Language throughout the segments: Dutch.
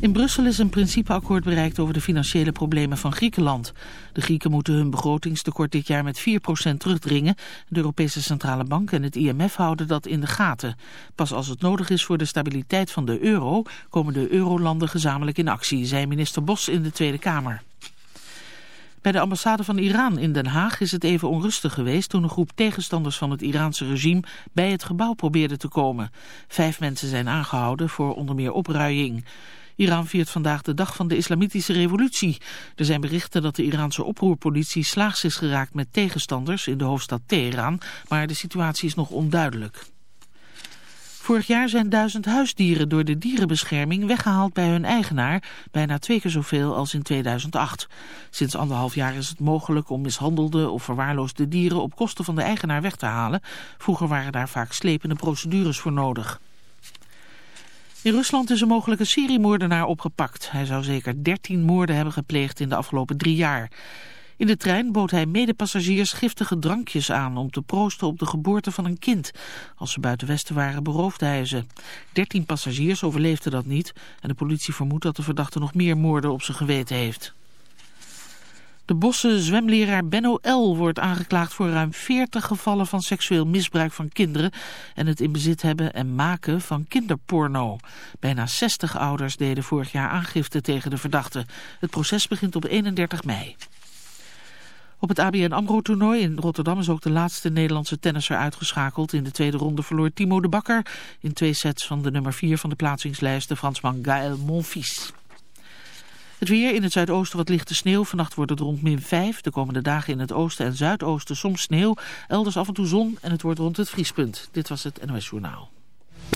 In Brussel is een principeakkoord bereikt over de financiële problemen van Griekenland. De Grieken moeten hun begrotingstekort dit jaar met 4% terugdringen. De Europese Centrale Bank en het IMF houden dat in de gaten. Pas als het nodig is voor de stabiliteit van de euro... komen de eurolanden gezamenlijk in actie, zei minister Bos in de Tweede Kamer. Bij de ambassade van Iran in Den Haag is het even onrustig geweest toen een groep tegenstanders van het Iraanse regime bij het gebouw probeerde te komen. Vijf mensen zijn aangehouden voor onder meer opruiing. Iran viert vandaag de dag van de islamitische revolutie. Er zijn berichten dat de Iraanse oproerpolitie slaags is geraakt met tegenstanders in de hoofdstad Teheran, maar de situatie is nog onduidelijk. Vorig jaar zijn duizend huisdieren door de dierenbescherming weggehaald bij hun eigenaar, bijna twee keer zoveel als in 2008. Sinds anderhalf jaar is het mogelijk om mishandelde of verwaarloosde dieren op kosten van de eigenaar weg te halen. Vroeger waren daar vaak slepende procedures voor nodig. In Rusland is een mogelijke seriemoordenaar opgepakt. Hij zou zeker 13 moorden hebben gepleegd in de afgelopen drie jaar. In de trein bood hij medepassagiers giftige drankjes aan om te proosten op de geboorte van een kind. Als ze buiten Westen waren beroofde hij ze. 13 passagiers overleefden dat niet en de politie vermoedt dat de verdachte nog meer moorden op zijn geweten heeft. De bosse zwemleraar Benno L. wordt aangeklaagd voor ruim 40 gevallen van seksueel misbruik van kinderen en het in bezit hebben en maken van kinderporno. Bijna 60 ouders deden vorig jaar aangifte tegen de verdachte. Het proces begint op 31 mei. Op het ABN AMRO-toernooi in Rotterdam is ook de laatste Nederlandse tennisser uitgeschakeld. In de tweede ronde verloor Timo de Bakker in twee sets van de nummer 4 van de plaatsingslijst, de Fransman Gaël Monfils. Het weer in het zuidoosten wat lichte sneeuw. Vannacht wordt het rond min 5. De komende dagen in het oosten en zuidoosten soms sneeuw. Elders af en toe zon en het wordt rond het vriespunt. Dit was het NOS Journaal.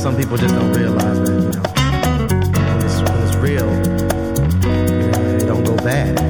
Some people just don't realize that, you know, when it's, when it's real, you know, it don't go bad.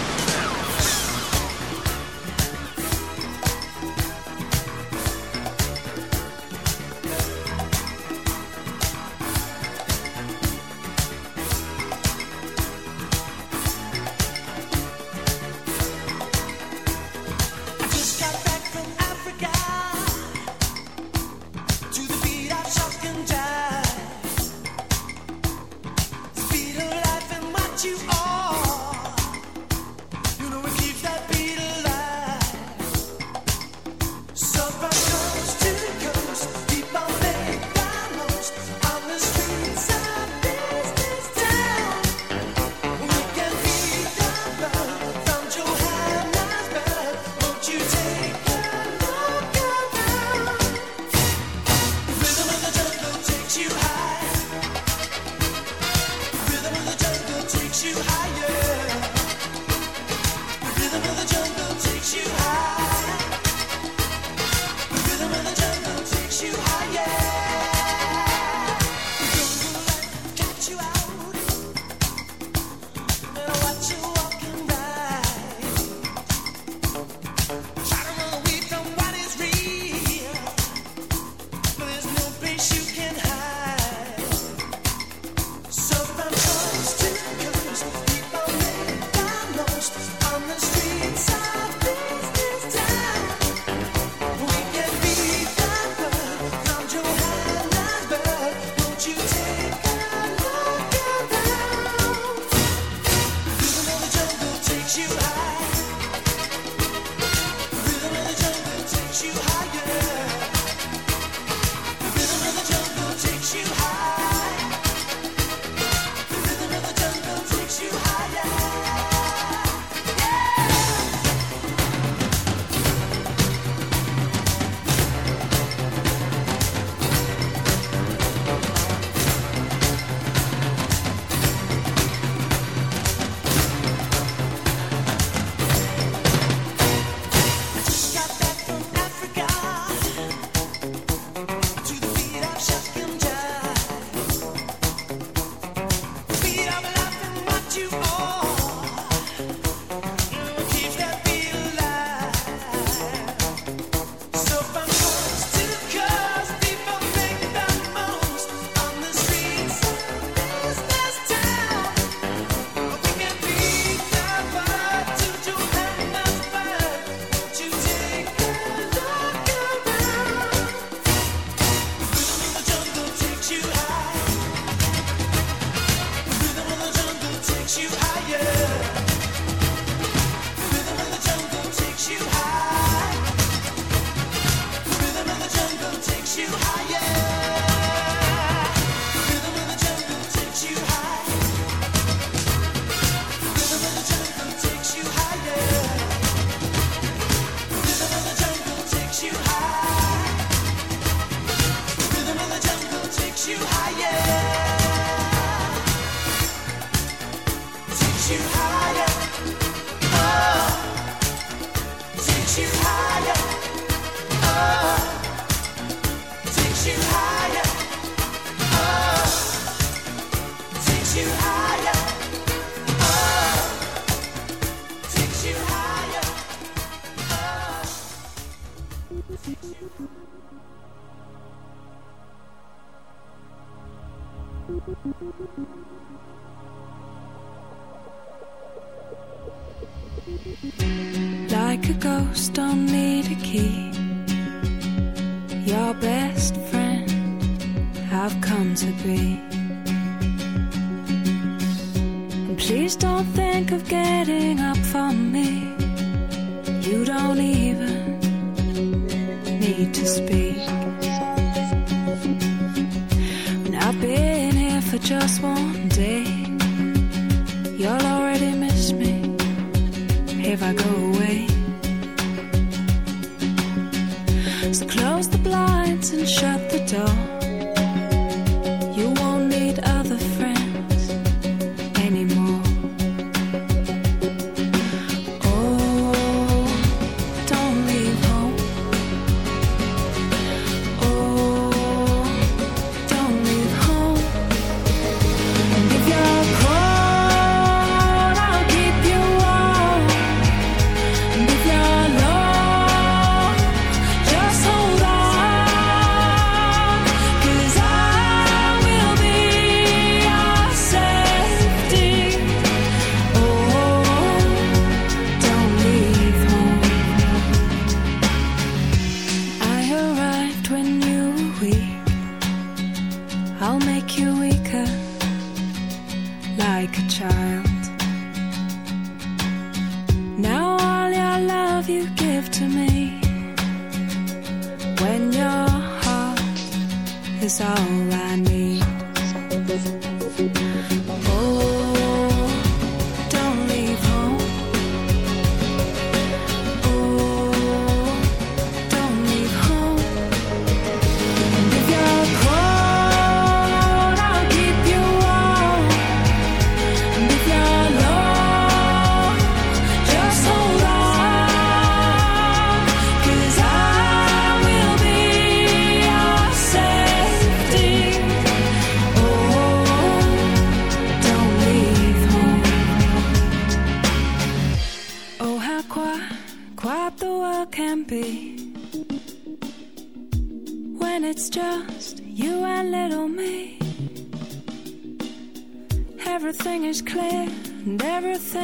sunshine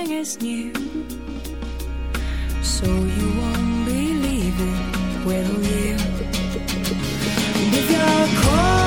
everything is new. So you won't believe it, will you? And if you're cold,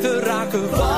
te raken.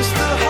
It's the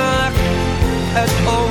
at all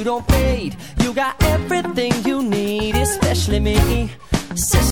you don't fade. You got everything you need, especially me.